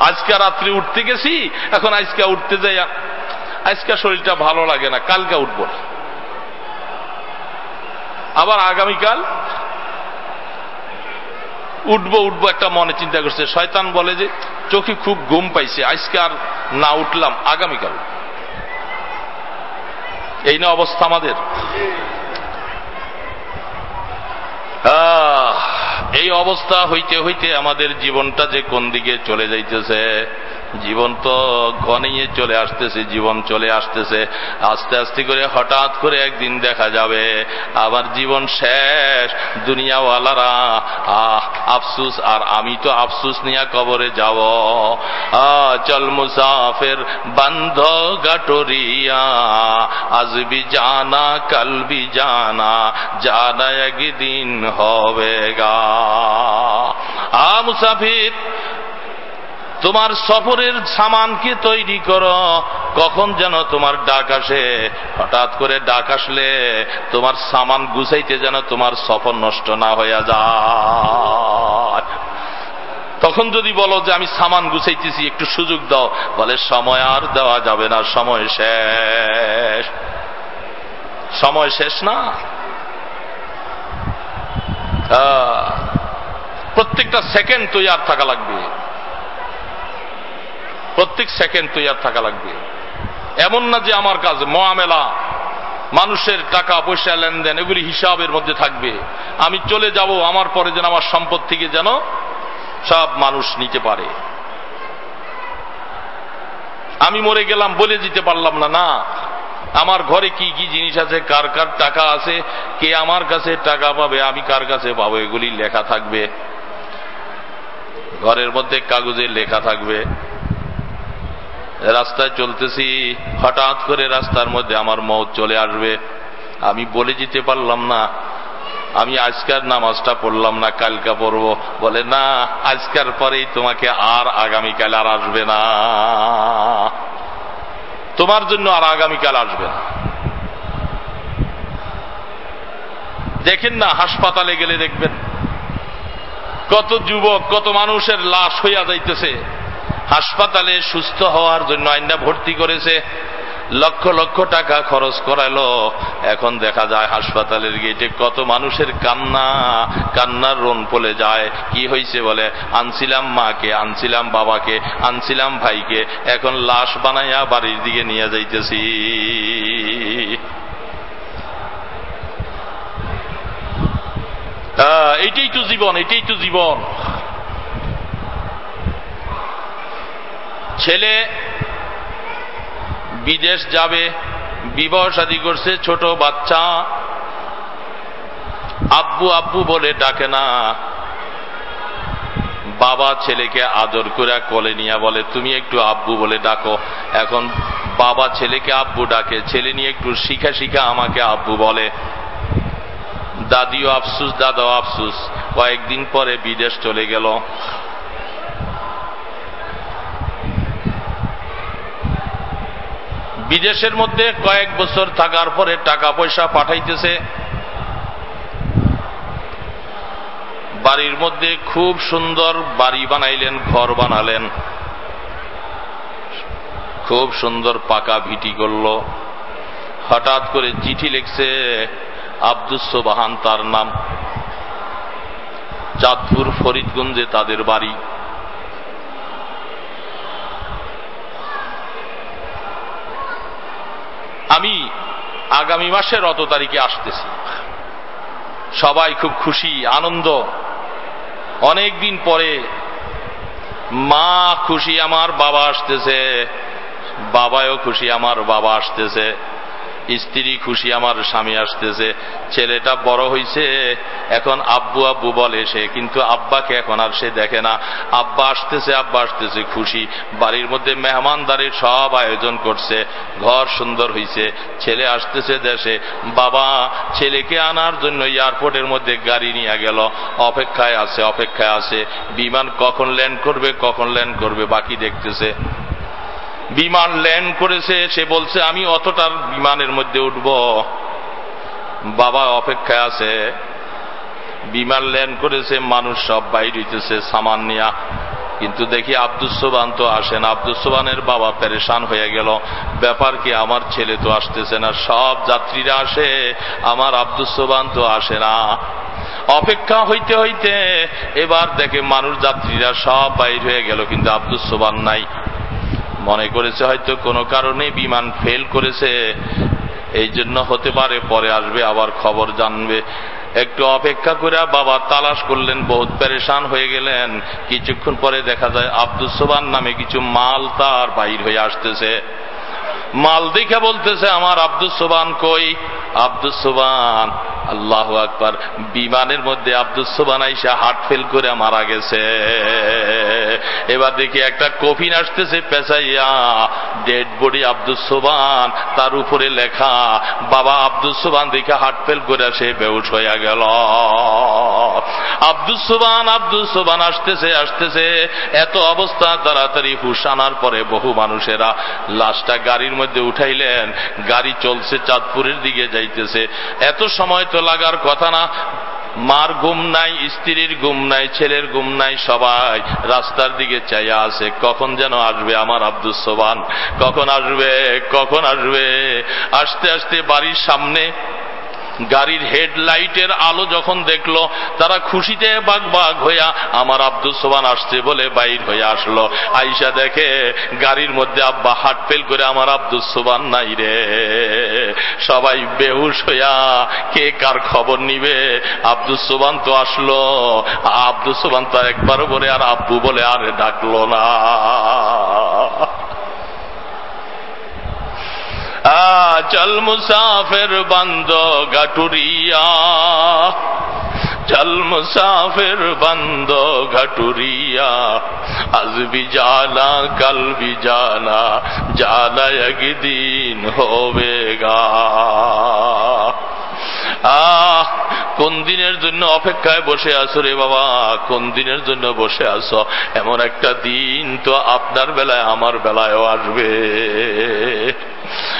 আজকে রাত্রে উঠতে গেছি, এখন আজকে উঠতে যাই আজকে শরীরটা ভালো লাগে না, কালকে উঠব না। আবার আগামীকাল উঠবো উঠবো একটা মনে চিন্তা করছে, শয়তান বলে যে, চোখে খুব ঘুম পাইছে, আজকে আর না উঠলাম, আগামীকাল। এই না অবস্থা আমাদের। আহ এই অবস্থা হইতে হইতে আমাদের জীবনটা যে কোন দিকে চলে যাইতেছে জীবন তো ঘনিয়ে চলে আসতেছে, জীবন চলে আসতেছে। আস্তে আস্তে করে হঠাৎ করে একদিন দেখা যাবে আবার জীবন শেষ, দুনিয়াওয়ালারা, আহ, আফসুস, আর আমি তো আফসুস নিয়ে কবরে যাব। চল মুসাফের বন্ধ গাটরিয়া আজবি জানা কালবি জানা জানা একদিন হবে গা আ মুসাফির তোমার সফরের সামানকে তৈরি করো। কখন যেন তোমার ডাক আসে? হঠাৎ করে ডাক আসলে তোমার সামান গুছাইতে যেন তোমার সফর নষ্ট না হইয়া যায়। তখন যদি বলো যে আমি সামান গুছাইতেছি, একটু সুযোগ দাও, বলে সময় আর দেওয়া যাবে না, সময় শেষ। সময় শেষ না? প্রত্যেকটা সেকেন্ড তৈয়ার থাকা লাগবে। প্রত্যেক সেকেন্ড তৈয়ার থাকা লাগবে। এমন না যে আমার কাজ মহামেলা, মানুষের টাকা, পয়সা, লেনদেন, এগুলি হিসাবের মধ্যে থাকবে। আমি চলে যাব, আমার পরে যেন আমার সম্পদ থেকে যেন সব মানুষ নিতে পারে। আমি মরে গেলাম বলে দিতে পারলাম না না। আমার ঘরে কি কি জিনিস আছে, কার কার টাকা আছে, কে আমার কাছে টাকা পাবে, আমি কার কাছে পাবো, এগুলি লেখা থাকবে। ঘরের মধ্যে কাগজে লেখা থাকবে। রাস্তায় চলতেছি, হঠাৎ করে রাস্তার মধ্যে আমার মত চলে আসবে। আমি বলে যেতে পারলাম না। আমি আজকার নামাজটা পড়লাম না, কালকা পড়ব। বলে, না, আজকার পরেই তোমাকে আর আগামীকাল আর আসবে না। তোমার জন্য আর আগামীকাল আসবে না। দেখেন না, হাসপাতালে গেলে দেখবেন, কত যুবক, কত মানুষের লাশ হইয়া যাইতেছে। হাসপাতালে সুস্থ হওয়ার জন্য আইনটা ভর্তি করেছে। লক্ষ লক্ষ টাকা খরচ করালো। এখন দেখা যায় হাসপাতালের গেটে কত মানুষের কান্না, কান্নার রন পলে যায়। কি হয়েছে বলে? আনছিলাম মাকে, আনছিলাম বাবাকে, আনছিলাম ভাইকে। এখন লাশ বানাইয়া বাড়ির দিকে নিয়ে যাইতেছি। এটাই তো জীবন এটাই তো জীবন। ছেলে বিদেশ যাবে, বিবাহ শাদী করছে, ছোট বাচ্চা। আব্বু আব্বু বলে ডাকে না। বাবা ছেলেকে আদর করে কোলে নিয়ে বলে, তুমি একটু আব্বু বলে ডাকো। এখন বাবা ছেলেকে আব্বু ডাকে, ছেলে নিয়ে একটু শিখা শিখা আমাকে আব্বু বলে। দাদিও আফসুস, দাদাও আফসুস। কয়েকদিন পরে বিদেশ চলে গেল। বিদেশের মধ্যে কয়েক বছর থাকার পরে টাকা পয়সা পাঠাইতেছে। বাড়ির মধ্যে খুব সুন্দর বাড়ি বানাইলেন, ঘর বানালেন। খুব সুন্দর পাকা ভিটি করল। হঠাৎ করে চিঠি লিখছে, আব্দুস বাহান তার নাম। চাঁদপুর ফরিদগঞ্জে তাদের বাড়ি। আমি আগামী মাসের অত তারিখে আসতেছি। সবাই খুব খুশি, আনন্দ। অনেক দিন পরে মা খুশি আমার বাবা আসতেছে, বাবাও খুশি আমার বাবা আসতেছে। স্ত্রী খুশি, আমার স্বামী আসতেছে, ছেলেটা বড় হইছে, এখন আব্বু আব্বু বলে সে, কিন্তু আব্বাকে এখন আর সে দেখে না। আব্বা আসতেছে আব্বা আসতেছে খুশি, বাড়ির মধ্যে মেহমানদারির সব আয়োজন করছে, ঘর সুন্দর হইছে, ছেলে আসতেছে দেশে, বাবা ছেলেকে আনার জন্য এয়ারপোর্টের মধ্যে গাড়ি নিয়ে গেল, অপেক্ষায় আছে অপেক্ষায় আছে, বিমান কখন ল্যান্ড করবে, কখন ল্যান্ড করবে, বাকি দেখতেছে। বিমান ল্যান্ড করেছে, সে বলছে, আমি অতটার বিমানের মধ্যে উঠব। বাবা অপেক্ষায় আছে। বিমান ল্যান্ড করেছে, মানুষ সব বাইর হইতেছে, সামান নিয়া। কিন্তু দেখি আব্দুসোবান তো আসেন না। আব্দুসোবানের বাবা পেরেশান হয়ে গেল। ব্যাপার কি, আমার ছেলে তো আসতেছে না। সব যাত্রীরা আসে, আমার আব্দুসোবান তো আসে না। অপেক্ষা হইতে হইতে এবার দেখে মানুষ যাত্রীরা সব বাইর হয়ে গেল, কিন্তু আব্দুসোবান নাই। মনে করেছে হয়তো কোনো কারণে বিমান ফেল করেছে। এই জন্য হতে পারে, পরে আসবে, আবার খবর জানবে। একটু অপেক্ষা করে বাবা তালাশ করলেন, বহুত পরেশান হয়ে গেলেন। কিছুক্ষণ পরে দেখা যায় আব্দুল সোবান নামে কিছু মাল তার বাইর হয়ে আসতেছে। মাল দেখে বলতেছে, আমার আব্দুল সোবান কই? আব্দুল সোবান আল্লাহ আকবার, বিমানের মধ্যে আব্দুল আইসা হার্ট ফেল করে মারা গেছে। এবার দেখি একটা কফিন আসতেছে, পেঁচাইয়া ডেড বডি আব্দুল সোবান তার উপরে লেখা, বাবা আব্দুল সোবান দেখে হার্ট ফেল করে সে বেউস হইয়া গেল। আব্দুল সোবান আব্দুল সোবান আসতেছে আসতেছে। এত অবস্থা, তাড়াতাড়ি হুশ আনার পরে বহু মানুষেরা লাশটা গাড়ির মধ্যে উঠাইলেন। গাড়ি চলছে চাঁদপুরের দিকে যাইতেছে। এত সময় তো লাগার কথা না। মার গুম নাই, স্ত্রীর গুম নাই, ছেলের গুম নাই, সবাই রাস্তার দিকে চাইয়া আছে। কখন যেন আসবে আমার আব্দুল সোবান কখন আসবে? কখন আসবে? আসতে আসতে বাড়ির সামনে গাড়ির হেডলাইটের আলো যখন দেখল, তারা খুশিতে বাঘ বাঘ হইয়া আমার আব্দুল সোবান আসছে বলে বাইর হয়ে আসলো। আইসা দেখে গাড়ির মধ্যে আব্বা হাট ফেল করে আমার আব্দুল সোবান নাই রে। সবাই বেহুশ হইয়া কে কার খবর নিবে? আব্দুল সোবান তো আসলো। আব্দুল সোবান তো একবার বলে, আর আব্বু বলে, আর ডাকলো না। চল মুসাফের বন্ধ গাটুরিয়া চল মুসাফির বন্ধ ঘটুরিয়া। আজ বি কাল বি জানা জানা হবে গা আহ, কোন দিনের জন্য অপেক্ষায় বসে আছো রে বাবা? কোন দিনের জন্য বসে আছো? এমন একটা দিন তো আপনার বেলায়, আমার বেলায়ও আসবে।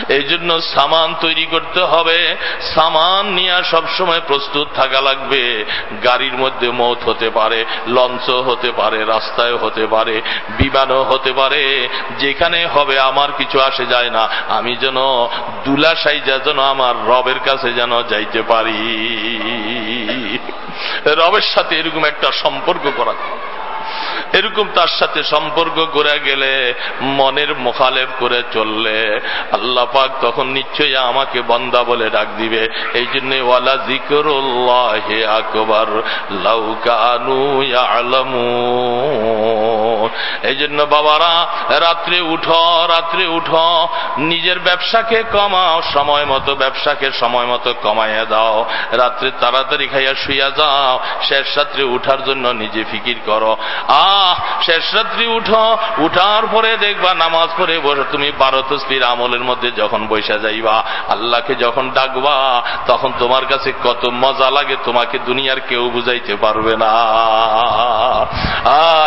এই জন্য সামান তৈরি করতে হবে। সামান নিয়ে সবসময় প্রস্তুত থাকা লাগবে। গাড়ির মধ্যে মত হতে পারে, লঞ্চ হতে পারে রাস্তায় হতে পারে, বিমানও হতে পারে। যেখানে হবে আমার কিছু আসে যায় না। আমি যেন দুলাশাই যা যেন আমার রবের কাছে যেন যাইতে পারি। রবের সাথে এরকম একটা সম্পর্ক করা এরকম তার সাথে সম্পর্ক করে গেলে, মনের মোখালেফ করে চললে, আল্লাহ পাক তখন নিশ্চয়ই আমাকে বন্দা বলে ডাক দিবে। এই জন্য ওয়ালা জিকর জিকরুল্লাহ আকবর লাউকানু আলমু এই জন্য বাবারা, রাত্রে উঠো রাত্রে উঠো, নিজের ব্যবসাকে কমাও, সময় মতো ব্যবসাকে সময় মতো কমাইয়া দাও। রাত্রে তাড়াতাড়ি খাইয়া শুইয়া যাও, শেষ রাত্রে উঠার জন্য নিজে ফিকির করো। আহ শেষ রাত্রি উঠো, উঠার পরে দেখবা নামাজ পড়ে বসে। তুমি বারো আমলের মধ্যে যখন বৈশা যাইবা, আল্লাহকে যখন ডাকবা, তখন তোমার কাছে কত মজা লাগে, তোমাকে দুনিয়ার কেউ বুঝাইতে পারবে না।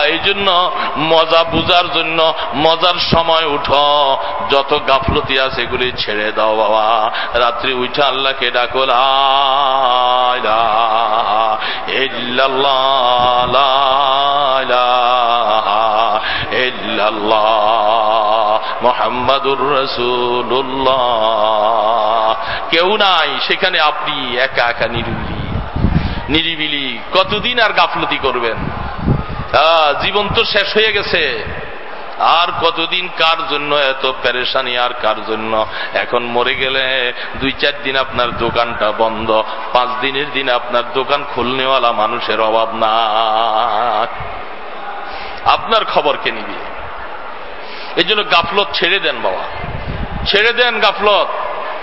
এই জন্য মজা বুঝার জন্য মজার সময় উঠো। যত গাফলতি আছে এগুলি ছেড়ে দাও বাবা। রাত্রি উঠে আল্লাহকে ডাকো মোহাম্মদুর রসুল্লাহ কেউ নাই, সেখানে আপনি একা একা নিরিবিলি। নিরিবিলি, কতদিন আর গাফলতি করবেন? জীবন তো শেষ হয়ে গেছে। আর কতদিন, কার জন্য এত প্যারেশানি আর কার জন্য? এখন মরে গেলে দুই চার দিন আপনার দোকানটা বন্ধ, পাঁচ দিনের দিন আপনার দোকান খুলনেওয়ালা মানুষের অভাব না আপনার খবর কে নিবি? এই জন্য গাফলত ছেড়ে দেন বাবা। ছেড়ে দেন গাফলত।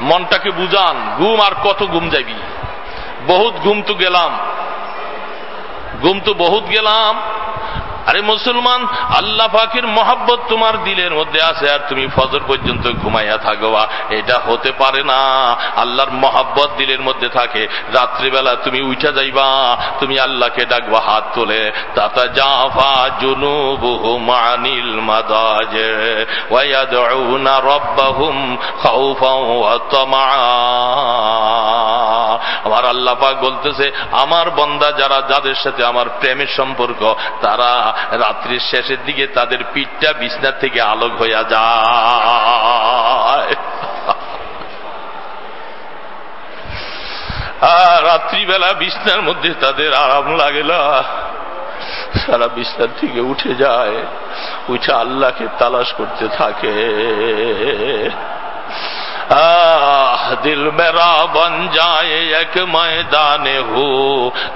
মনটাকে বুঝান, ঘুম আর কত ঘুম যাবি বহুত ঘুম তো গেলাম। ঘুম তো বহুত গেলাম। আরে মুসলমান, আল্লাহ পাখির মহাব্বত তোমার দিলের মধ্যে আছে আর তুমি ফজর পর্যন্ত ঘুমাইয়া থাকবা এটা হতে পারে না। আল্লাহর মহাব্বত দিলের মধ্যে থাকে। রাত্রিবেলা তুমি উঠা যাইবা, তুমি আল্লাহকে ডাকবা হাত তোলে, তাতা জাফা জুনুবুহু মানিল মাদাজে, ওয়ায়াদউনা রাব্বাহুম খাউফাও আমার আল্লাহ পাক বলতেছে, আমার বন্দা যারা, যাদের সাথে আমার প্রেমের সম্পর্ক, তারা রাত্রির শেষের দিকে তাদের পিঠটা বিছনার থেকে আলোক হইয়া যায়। রাত্রিবেলা বিছনার মধ্যে তাদের আরাম লাগে না। সারা বিছনার থেকে উঠে যায়, উঠে আল্লাহকে তালাশ করতে থাকে। आह दिल मेरा बन जाए एक मैदान हो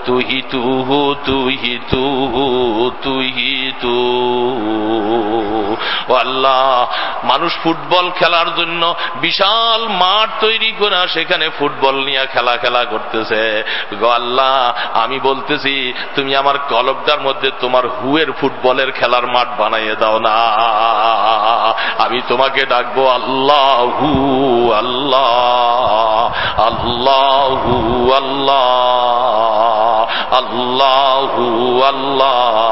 तू ही तू हो तू ही तू हो तू ही তু আল্লাহ মানুষ ফুটবল খেলার জন্য বিশাল মাঠ তৈরি করে সেখানে ফুটবল নিয়ে খেলা খেলা করতেছে গো আল্লাহ আমি বলতেছি তুমি আমার কলবটার মধ্যে তোমার হুয়ের ফুটবলের খেলার মাঠ বানাইয়ে দাও না আমি তোমাকে ডাকবো আল্লাহ হু আল্লাহ আল্লাহু আল্লাহ আল্লাহু আল্লাহ।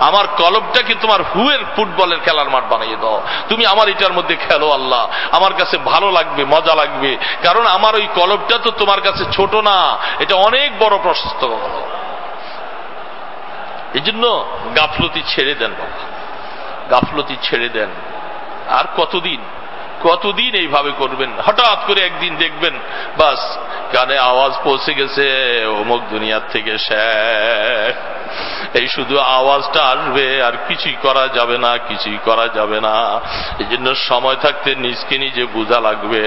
আমার কলবটাকে তোমার হুয়ের ফুটবলের খেলার মাঠ বানিয়ে দাও। তুমি আমার এটার মধ্যে খেলো আল্লাহ। আমার কাছে ভালো লাগবে, মজা লাগবে। কারণ আমার ওই কলবটা তো তোমার কাছে ছোট না। এটা অনেক বড় প্রশস্ত এই জন্য গাফলতি ছেড়ে দেন বাবা। গাফলতি ছেড়ে দেন। আর কতদিন? কতদিন এইভাবে করবেন? হঠাৎ করে একদিন দেখবেন, বাস কানে আওয়াজ পৌঁছে গেছে, অমুক দুনিয়ার থেকে শেখ এই শুধু আওয়াজটা আসবে, আর কিছুই করা যাবে না, কিছুই করা যাবে না। এই জন্য সময় থাকতে নিজকে নিজে বোঝা লাগবে।